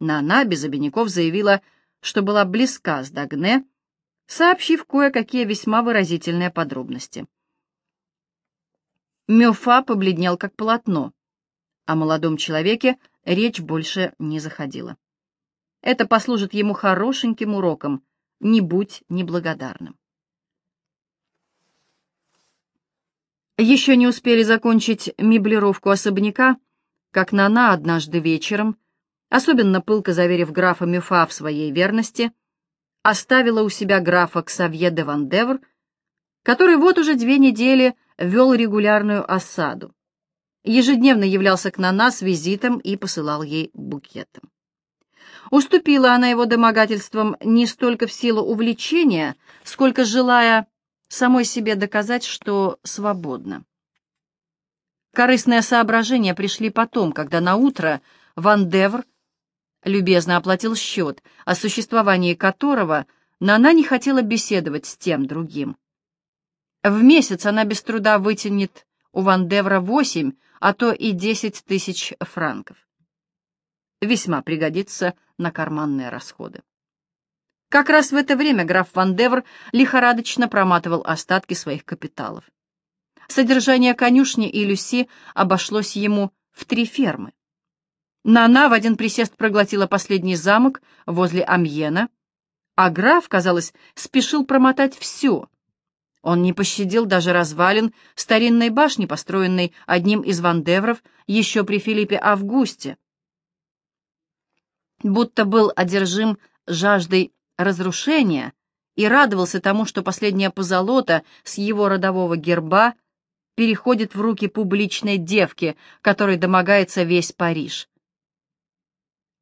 Нана без обиняков заявила, что была близка с Дагне, сообщив кое-какие весьма выразительные подробности. Мюфа побледнел как полотно. О молодом человеке речь больше не заходила. Это послужит ему хорошеньким уроком. Не будь неблагодарным. Еще не успели закончить меблировку особняка, как Нана однажды вечером, особенно пылко заверив графа Мюфа в своей верности, оставила у себя графа Ксавье де Вандевр, который вот уже две недели вел регулярную осаду ежедневно являлся к Нана с визитом и посылал ей букетом. Уступила она его домогательствам не столько в силу увлечения, сколько желая самой себе доказать, что свободна. Корыстные соображения пришли потом, когда на утро Ван Девр любезно оплатил счет, о существовании которого Нана не хотела беседовать с тем другим. В месяц она без труда вытянет у Ван Девра восемь, а то и десять тысяч франков. Весьма пригодится на карманные расходы. Как раз в это время граф Ван Девр лихорадочно проматывал остатки своих капиталов. Содержание конюшни и Люси обошлось ему в три фермы. Нана в один присест проглотила последний замок возле Амьена, а граф, казалось, спешил промотать все — он не пощадил даже развалин старинной башни, построенной одним из вандевров еще при Филиппе Августе. Будто был одержим жаждой разрушения и радовался тому, что последняя позолота с его родового герба переходит в руки публичной девки, которой домогается весь Париж.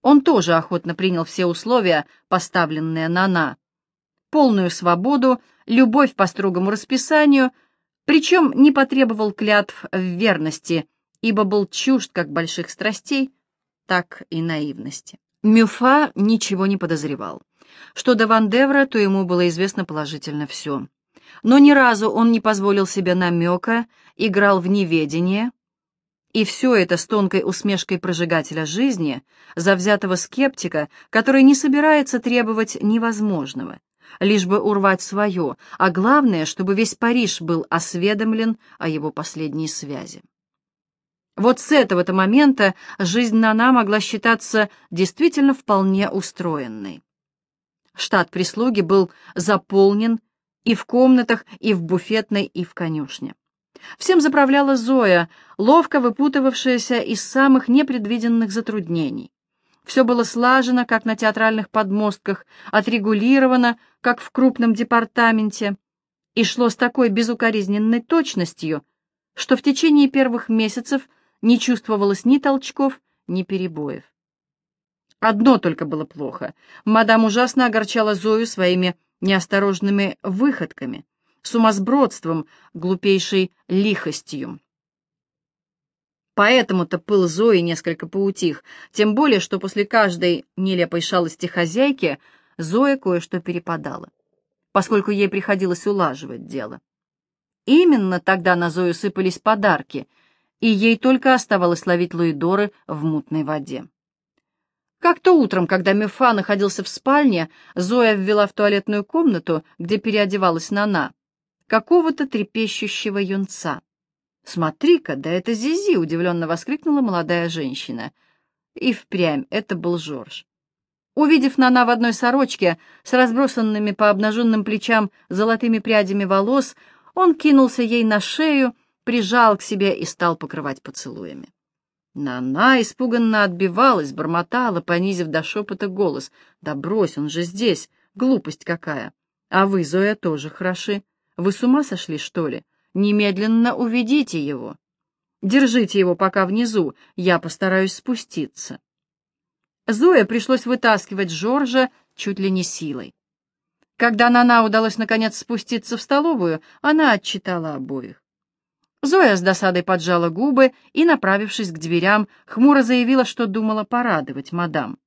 Он тоже охотно принял все условия, поставленные Нана. Полную свободу, любовь по строгому расписанию, причем не потребовал клятв в верности, ибо был чужд как больших страстей, так и наивности. Мюфа ничего не подозревал. Что до Вандевра, то ему было известно положительно все. Но ни разу он не позволил себе намека, играл в неведение, и все это с тонкой усмешкой прожигателя жизни, завзятого скептика, который не собирается требовать невозможного, лишь бы урвать свое, а главное, чтобы весь Париж был осведомлен о его последней связи. Вот с этого-то момента жизнь Нана могла считаться действительно вполне устроенной. Штат прислуги был заполнен и в комнатах, и в буфетной, и в конюшне. Всем заправляла Зоя, ловко выпутывавшаяся из самых непредвиденных затруднений. Все было слажено, как на театральных подмостках, отрегулировано, как в крупном департаменте, и шло с такой безукоризненной точностью, что в течение первых месяцев не чувствовалось ни толчков, ни перебоев. Одно только было плохо. Мадам ужасно огорчала Зою своими неосторожными выходками, сумасбродством, глупейшей лихостью. Поэтому-то пыл Зои несколько поутих, тем более, что после каждой нелепой шалости хозяйки Зоя кое-что перепадала, поскольку ей приходилось улаживать дело. Именно тогда на Зою сыпались подарки, и ей только оставалось ловить луидоры в мутной воде. Как-то утром, когда Мефа находился в спальне, Зоя ввела в туалетную комнату, где переодевалась Нана, какого-то трепещущего юнца. «Смотри-ка, да это Зизи!» — удивленно воскликнула молодая женщина. И впрямь это был Жорж. Увидев Нана в одной сорочке с разбросанными по обнаженным плечам золотыми прядями волос, он кинулся ей на шею, прижал к себе и стал покрывать поцелуями. Нана испуганно отбивалась, бормотала, понизив до шепота голос. «Да брось, он же здесь! Глупость какая! А вы, Зоя, тоже хороши. Вы с ума сошли, что ли? Немедленно уведите его. Держите его пока внизу, я постараюсь спуститься». Зоя пришлось вытаскивать Жоржа чуть ли не силой. Когда Нана удалось наконец спуститься в столовую, она отчитала обоих. Зоя с досадой поджала губы и, направившись к дверям, хмуро заявила, что думала порадовать мадам.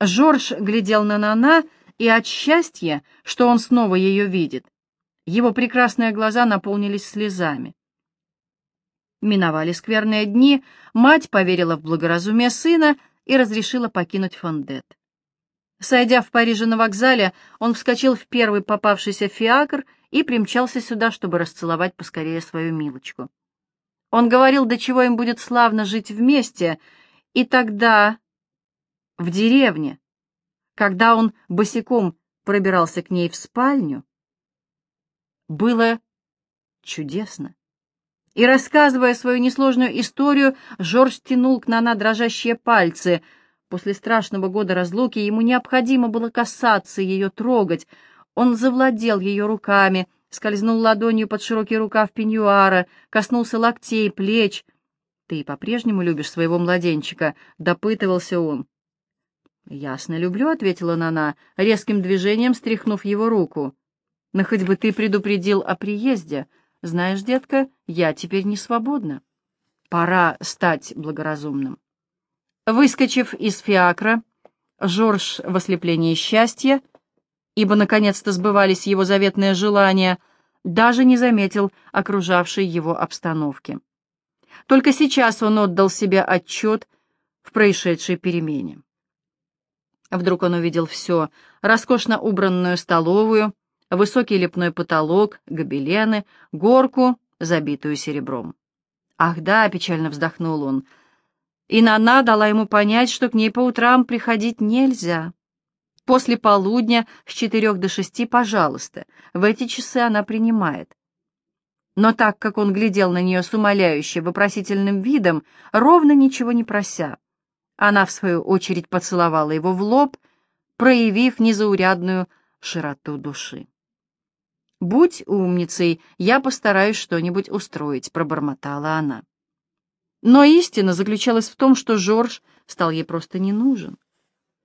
Жорж глядел на Нана, и от счастья, что он снова ее видит, его прекрасные глаза наполнились слезами. Миновали скверные дни, мать поверила в благоразумие сына и разрешила покинуть Фондет. Сойдя в Париже на вокзале, он вскочил в первый попавшийся фиакр и примчался сюда, чтобы расцеловать поскорее свою милочку. Он говорил, до чего им будет славно жить вместе, и тогда, в деревне, когда он босиком пробирался к ней в спальню, было чудесно. И, рассказывая свою несложную историю, Жорж тянул к Нана дрожащие пальцы. После страшного года разлуки ему необходимо было касаться ее, трогать — он завладел ее руками, скользнул ладонью под широкий рукав пеньюара, коснулся локтей, плеч. «Ты по-прежнему любишь своего младенчика?» — допытывался он. «Ясно люблю», — ответила Нана, резким движением стряхнув его руку. «Но хоть бы ты предупредил о приезде. Знаешь, детка, я теперь не свободна. Пора стать благоразумным». Выскочив из фиакра, Жорж в ослеплении счастья ибо наконец-то сбывались его заветные желания, даже не заметил окружавшей его обстановки. Только сейчас он отдал себе отчет в происшедшей перемене. Вдруг он увидел все — роскошно убранную столовую, высокий лепной потолок, гобелены, горку, забитую серебром. «Ах да!» — печально вздохнул он. И Нана дала ему понять, что к ней по утрам приходить нельзя. После полудня с четырех до шести, пожалуйста, в эти часы она принимает. Но так как он глядел на нее с умоляюще вопросительным видом, ровно ничего не прося, она, в свою очередь, поцеловала его в лоб, проявив незаурядную широту души. «Будь умницей, я постараюсь что-нибудь устроить», — пробормотала она. Но истина заключалась в том, что Жорж стал ей просто не нужен.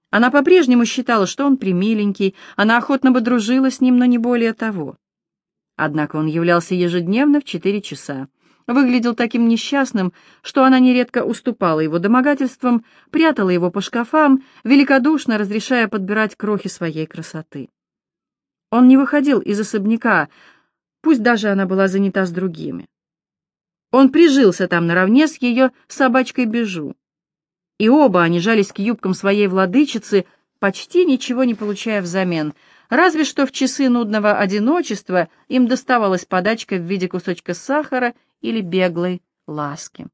Она по-прежнему считала, что он примиленький, она охотно бы дружила с ним, но не более того. Однако он являлся ежедневно в четыре часа. Выглядел таким несчастным, что она нередко уступала его домогательствам, прятала его по шкафам, великодушно разрешая подбирать крохи своей красоты. Он не выходил из особняка, пусть даже она была занята с другими. Он прижился там наравне с ее собачкой Бежу. И оба они жались к юбкам своей владычицы, почти ничего не получая взамен, разве что в часы нудного одиночества им доставалась подачка в виде кусочка сахара или беглой ласки.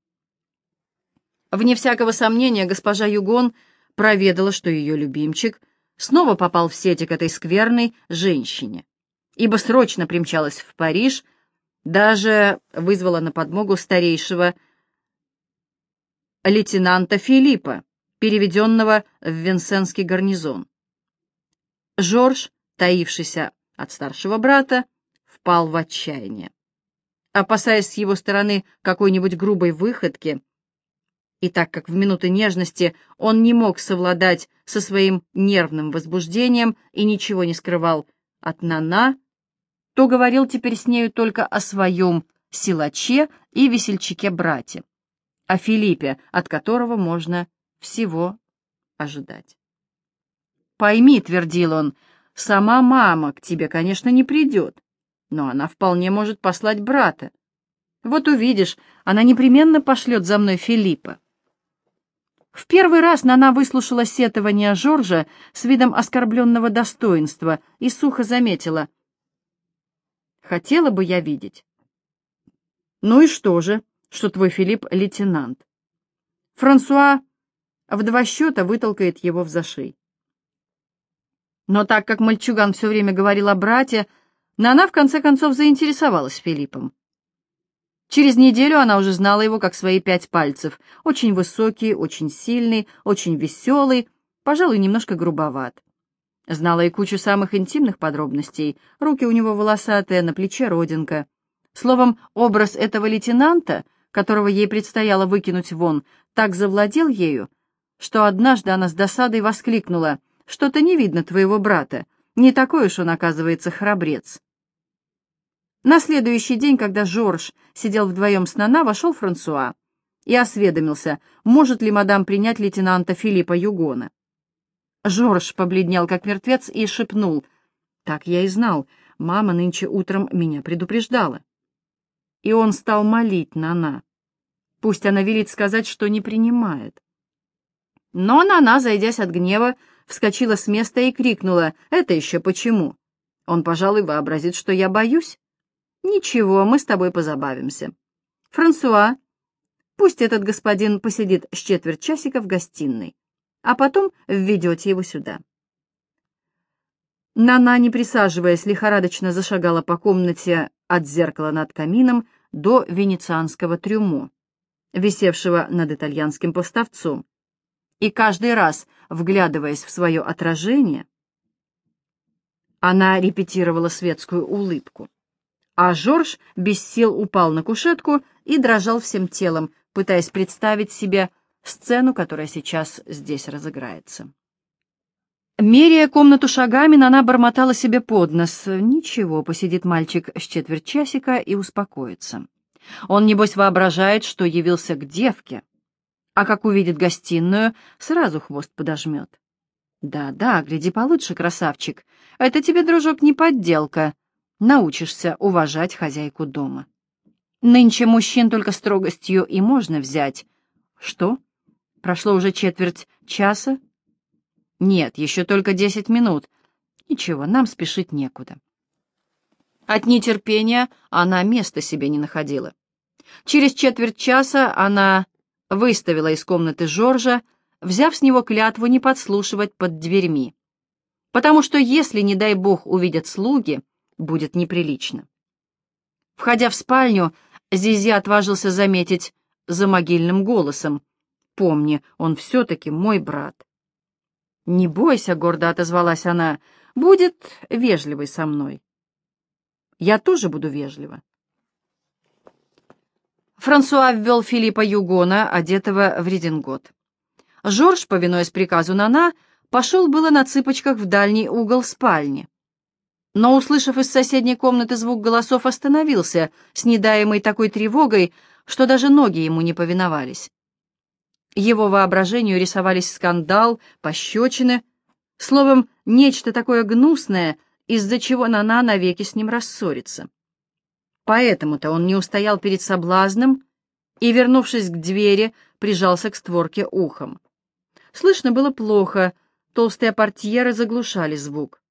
Вне всякого сомнения госпожа Югон проведала, что ее любимчик снова попал в сети к этой скверной женщине, ибо срочно примчалась в Париж, даже вызвала на подмогу старейшего лейтенанта Филиппа, переведенного в Венсенский гарнизон. Жорж, таившийся от старшего брата, впал в отчаяние. Опасаясь с его стороны какой-нибудь грубой выходки, и так как в минуты нежности он не мог совладать со своим нервным возбуждением и ничего не скрывал от Нана, то говорил теперь с нею только о своем силаче и весельчаке-брате, о Филиппе, от которого можно всего ожидать. «Пойми», — твердил он, — «сама мама к тебе, конечно, не придет, но она вполне может послать брата. Вот увидишь, она непременно пошлет за мной Филиппа». В первый раз Нана выслушала сетование Жоржа с видом оскорбленного достоинства и сухо заметила. «Хотела бы я видеть». «Ну и что же, что твой Филипп — лейтенант?» Франсуа в два счета вытолкает его в зашей. Но так как мальчуган все время говорил о брате, Нана в конце концов заинтересовалась Филиппом. Через неделю она уже знала его как свои пять пальцев. Очень высокий, очень сильный, очень веселый, пожалуй, немножко грубоват. Знала и кучу самых интимных подробностей. Руки у него волосатые, на плече родинка. Словом, образ этого лейтенанта, которого ей предстояло выкинуть вон, так завладел ею, что однажды она с досадой воскликнула «Что-то не видно твоего брата. Не такой уж он, оказывается, храбрец». На следующий день, когда Жорж сидел вдвоем с Нана, вошел Франсуа и осведомился, может ли мадам принять лейтенанта Филиппа Югона. Жорж побледнел, как мертвец, и шепнул, «Так я и знал, мама нынче утром меня предупреждала». И он стал молить Нана. Пусть она велит сказать, что не принимает. Но Нана, зайдясь от гнева, вскочила с места и крикнула, «Это еще почему?» Он, пожалуй, вообразит, что я боюсь. «Ничего, мы с тобой позабавимся. Франсуа, пусть этот господин посидит с четверть часика в гостиной, а потом введете его сюда». Нана, не присаживаясь, лихорадочно зашагала по комнате от зеркала над камином до венецианского трюмо, висевшего над итальянским поставцом. И каждый раз, вглядываясь в свое отражение, она репетировала светскую улыбку а Жорж без сил упал на кушетку и дрожал всем телом, пытаясь представить себе сцену, которая сейчас здесь разыграется. Меряя комнату шагами, она бормотала себе под нос. Ничего, посидит мальчик с четверть часика и успокоится. Он, небось, воображает, что явился к девке, а как увидит гостиную, сразу хвост подожмет. Да-да, гляди получше, красавчик. Это тебе, дружок, не подделка научишься уважать хозяйку дома. Нынче мужчин только строгостью и можно взять. Что? Прошло уже четверть часа? Нет, еще только десять минут. Ничего, нам спешить некуда. От нетерпения она места себе не находила. Через четверть часа она выставила из комнаты Жоржа, взяв с него клятву не подслушивать под дверьми. Потому что если, не дай бог, увидят слуги, будет неприлично. Входя в спальню, Зизи отважился заметить за могильным голосом. «Помни, он все-таки мой брат». «Не бойся», — гордо отозвалась она, — «будет вежливый со мной». «Я тоже буду вежлива». Франсуа ввел Филиппа Югона, одетого в редингот. Жорж, повинуясь приказу Нана, пошел было на цыпочках в дальний угол спальни. Но, услышав из соседней комнаты звук голосов, остановился, с недаемой такой тревогой, что даже ноги ему не повиновались. Его воображению рисовались скандал, пощечины, словом, нечто такое гнусное, из-за чего Нана навеки с ним рассорится. Поэтому-то он не устоял перед соблазном и, вернувшись к двери, прижался к створке ухом. Слышно было плохо, толстые портьеры заглушали звук.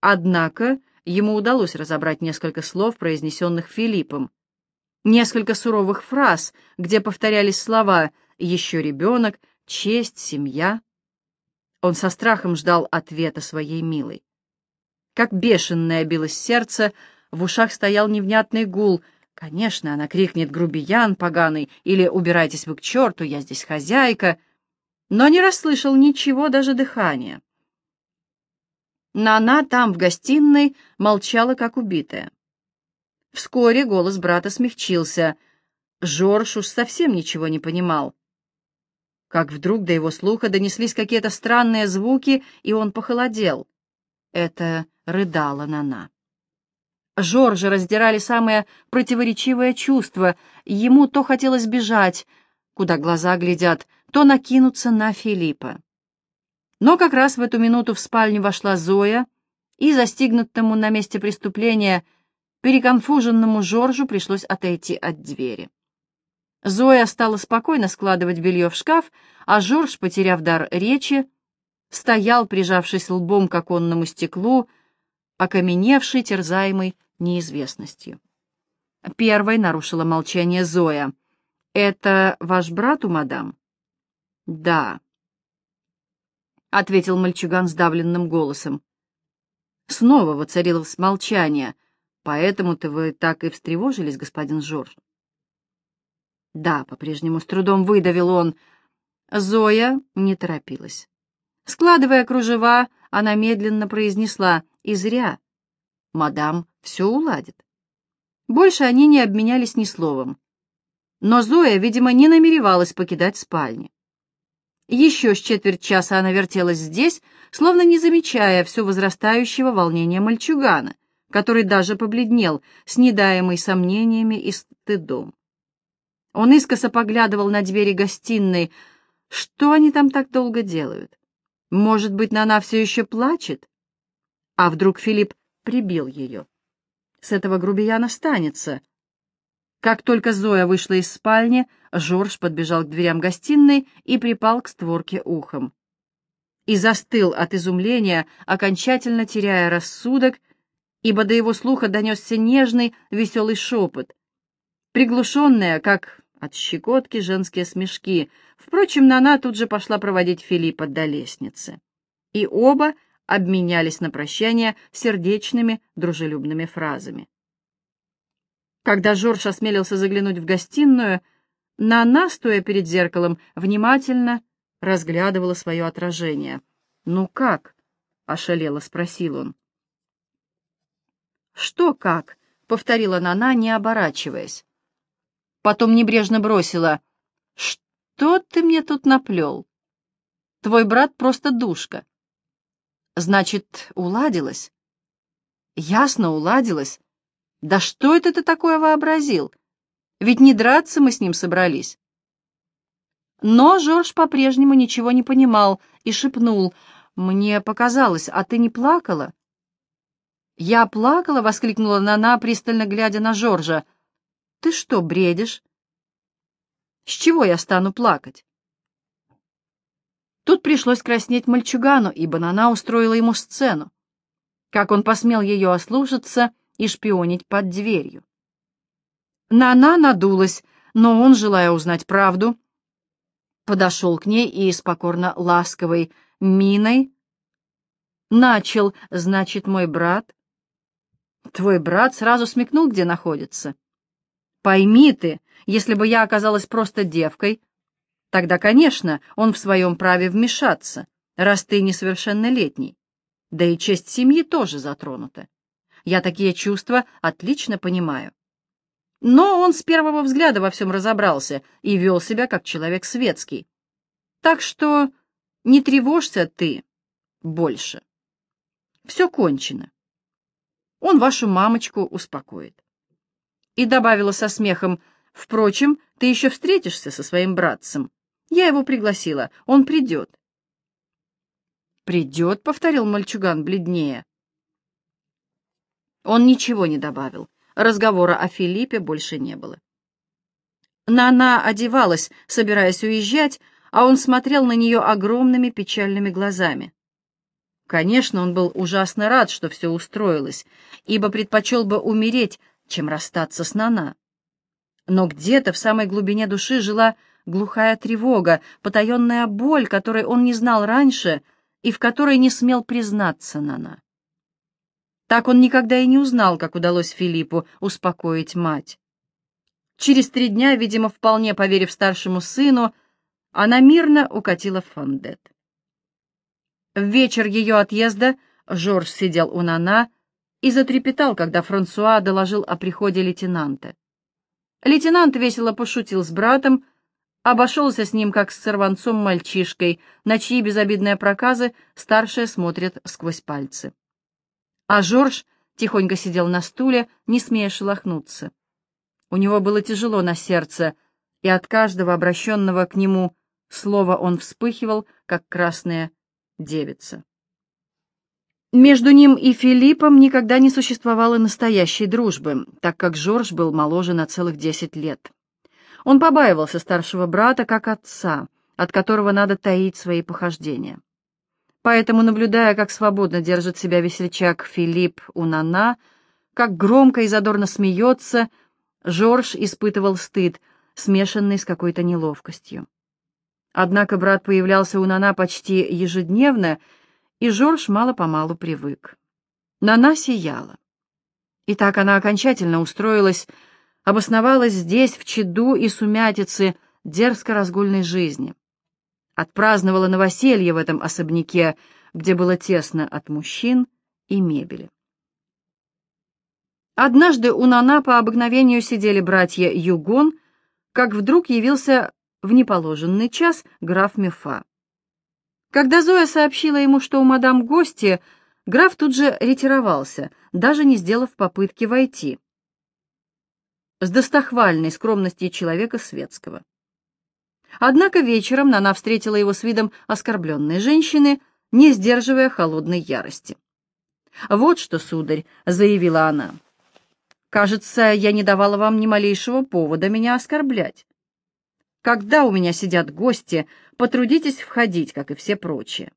Однако ему удалось разобрать несколько слов, произнесенных Филиппом. Несколько суровых фраз, где повторялись слова «еще ребенок», «честь», «семья». Он со страхом ждал ответа своей милой. Как бешеное билось сердце, в ушах стоял невнятный гул. Конечно, она крикнет «грубиян поганый» или «убирайтесь вы к черту, я здесь хозяйка», но не расслышал ничего, даже дыхания. Нана там, в гостиной, молчала, как убитая. Вскоре голос брата смягчился. Жорж уж совсем ничего не понимал. Как вдруг до его слуха донеслись какие-то странные звуки, и он похолодел. Это рыдала Нана. Жоржа раздирали самые противоречивые чувства. Ему то хотелось бежать, куда глаза глядят, то накинуться на Филиппа. Но как раз в эту минуту в спальню вошла Зоя, и застигнутому на месте преступления переконфуженному Жоржу пришлось отойти от двери. Зоя стала спокойно складывать белье в шкаф, а Жорж, потеряв дар речи, стоял, прижавшись лбом к оконному стеклу, окаменевший, терзаемый неизвестностью. Первой нарушила молчание Зоя. «Это ваш брат у мадам?» «Да», — ответил мальчуган сдавленным голосом. Снова воцарилось молчание. «Поэтому-то вы так и встревожились, господин Жорж?» «Да», — по-прежнему с трудом выдавил он. Зоя не торопилась. Складывая кружева, она медленно произнесла «И зря. Мадам все уладит». Больше они не обменялись ни словом. Но Зоя, видимо, не намеревалась покидать спальни. Еще с четверть часа она вертелась здесь, словно не замечая все возрастающего волнения мальчугана, который даже побледнел, снедаемый сомнениями и стыдом. Он искоса поглядывал на двери гостиной. Что они там так долго делают? Может быть, Нана все еще плачет? А вдруг Филипп прибил ее? С этого грубияна станется. Как только Зоя вышла из спальни, Жорж подбежал к дверям гостиной и припал к створке ухом. И застыл от изумления, окончательно теряя рассудок, ибо до его слуха донесся нежный, веселый шепот. Приглушенные, как от щекотки, женские смешки — Впрочем, Нана тут же пошла проводить Филиппа до лестницы. И оба обменялись на прощание сердечными, дружелюбными фразами. Когда Жорж осмелился заглянуть в гостиную, Нана, стоя перед зеркалом, внимательно разглядывала свое отражение. «Ну как?» — ошалело спросил он. «Что как?» — повторила Нана, не оборачиваясь. Потом небрежно бросила. «Что?» Ты мне тут наплел? Твой брат просто душка. Значит, уладилось? Ясно, уладилось. Да что это ты такое вообразил? Ведь не драться мы с ним собрались. Но Жорж по-прежнему ничего не понимал и шепнул. «Мне показалось, а ты не плакала?» «Я плакала?» — воскликнула Нана, пристально глядя на Жоржа. «Ты что, бредишь? С чего я стану плакать? Тут пришлось краснеть мальчугану, ибо Нана устроила ему сцену. Как он посмел ее ослушаться и шпионить под дверью. Нана надулась, но он, желая узнать правду, подошел к ней и с покорно ласковой миной начал, значит, мой брат. Твой брат сразу смекнул, где находится. Пойми ты, если бы я оказалась просто девкой, тогда, конечно, он в своем праве вмешаться, раз ты несовершеннолетний. Да и честь семьи тоже затронута. Я такие чувства отлично понимаю. Но он с первого взгляда во всем разобрался и вел себя как человек светский. Так что не тревожься ты больше. Все кончено. Он вашу мамочку успокоит. И добавила со смехом, впрочем, ты еще встретишься со своим братцем. Я его пригласила, он придет. «Придет», — повторил мальчуган бледнее. Он ничего не добавил. Разговора о Филиппе больше не было. Нана одевалась, собираясь уезжать, а он смотрел на нее огромными печальными глазами. Конечно, он был ужасно рад, что все устроилось, ибо предпочел бы умереть, чем расстаться с Нана. Но где-то в самой глубине души жила глухая тревога, потаенная боль, которой он не знал раньше и в которой не смел признаться Нана. Так он никогда и не узнал, как удалось Филиппу успокоить мать. Через три дня, видимо, вполне поверив старшему сыну, она мирно укатила в Фондет. В вечер ее отъезда Жорж сидел у Нана и затрепетал, когда Франсуа доложил о приходе лейтенанта. Лейтенант весело пошутил с братом, обошелся с ним как с сорванцом-мальчишкой, на чьи безобидные проказы старшие смотрят сквозь пальцы. А Жорж тихонько сидел на стуле, не смея шелохнуться. У него было тяжело на сердце, и от каждого обращенного к нему слова он вспыхивал, как красная девица. Между ним и Филиппом никогда не существовало настоящей дружбы, так как Жорж был моложе на целых десять лет. Он побаивался старшего брата как отца, от которого надо таить свои похождения. Поэтому, наблюдая, как свободно держит себя весельчак Филипп у Нана, как громко и задорно смеется, Жорж испытывал стыд, смешанный с какой-то неловкостью. Однако брат появлялся у Нана почти ежедневно, и Жорж мало-помалу привык. Нана сияла. И так она окончательно устроилась, обосновалась здесь, в чаду и сумятице дерзко-разгульной жизни отпраздновала новоселье в этом особняке, где было тесно от мужчин и мебели. Однажды у Нана по обыкновению сидели братья Югон, как вдруг явился в неположенный час граф Мефа. Когда Зоя сообщила ему, что у мадам гости, граф тут же ретировался, даже не сделав попытки войти. С достохвальной скромностью человека светского. Однако вечером Нана встретила его с видом оскорбленной женщины, не сдерживая холодной ярости. «Вот что, сударь», — заявила она, — «кажется, я не давала вам ни малейшего повода меня оскорблять. Когда у меня сидят гости, потрудитесь входить, как и все прочие».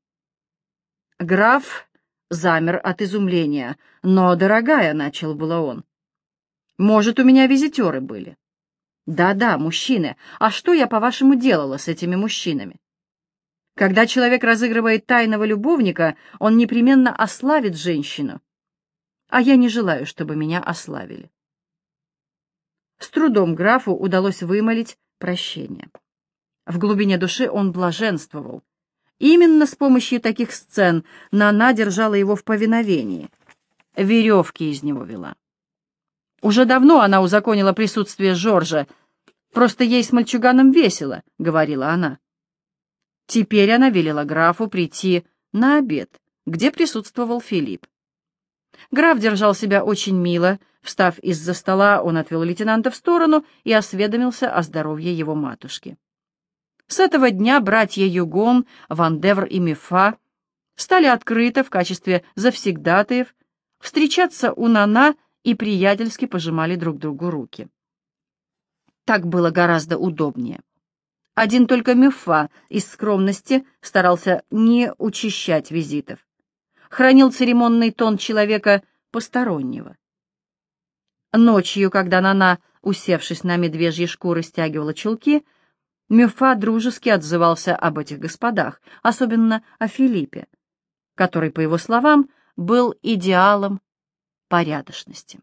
Граф замер от изумления. «Но, дорогая», — начал было он, — «может, у меня визитеры были?» Да-да, мужчины. А что я, по-вашему, делала с этими мужчинами? Когда человек разыгрывает тайного любовника, он непременно ославит женщину. А я не желаю, чтобы меня ославили. С трудом графу удалось вымолить прощение. В глубине души он блаженствовал. Именно с помощью таких сцен Нана держала его в повиновении. Веревки из него вела. Уже давно она узаконила присутствие Жоржа. Просто ей с мальчуганом весело, — говорила она. Теперь она велела графу прийти на обед, где присутствовал Филипп. Граф держал себя очень мило. Встав из-за стола, он отвел лейтенанта в сторону и осведомился о здоровье его матушки. С этого дня братья Югон, Вандевр и Мифа стали открыто в качестве завсегдатаев встречаться у Нана и приятельски пожимали друг другу руки. Так было гораздо удобнее. Один только Мюфа из скромности старался не учащать визитов. Хранил церемонный тон человека постороннего. Ночью, когда Нана, усевшись на медвежьи шкуры, стягивала чулки, Мюфа дружески отзывался об этих господах, особенно о Филиппе, который, по его словам, был идеалом порядочности.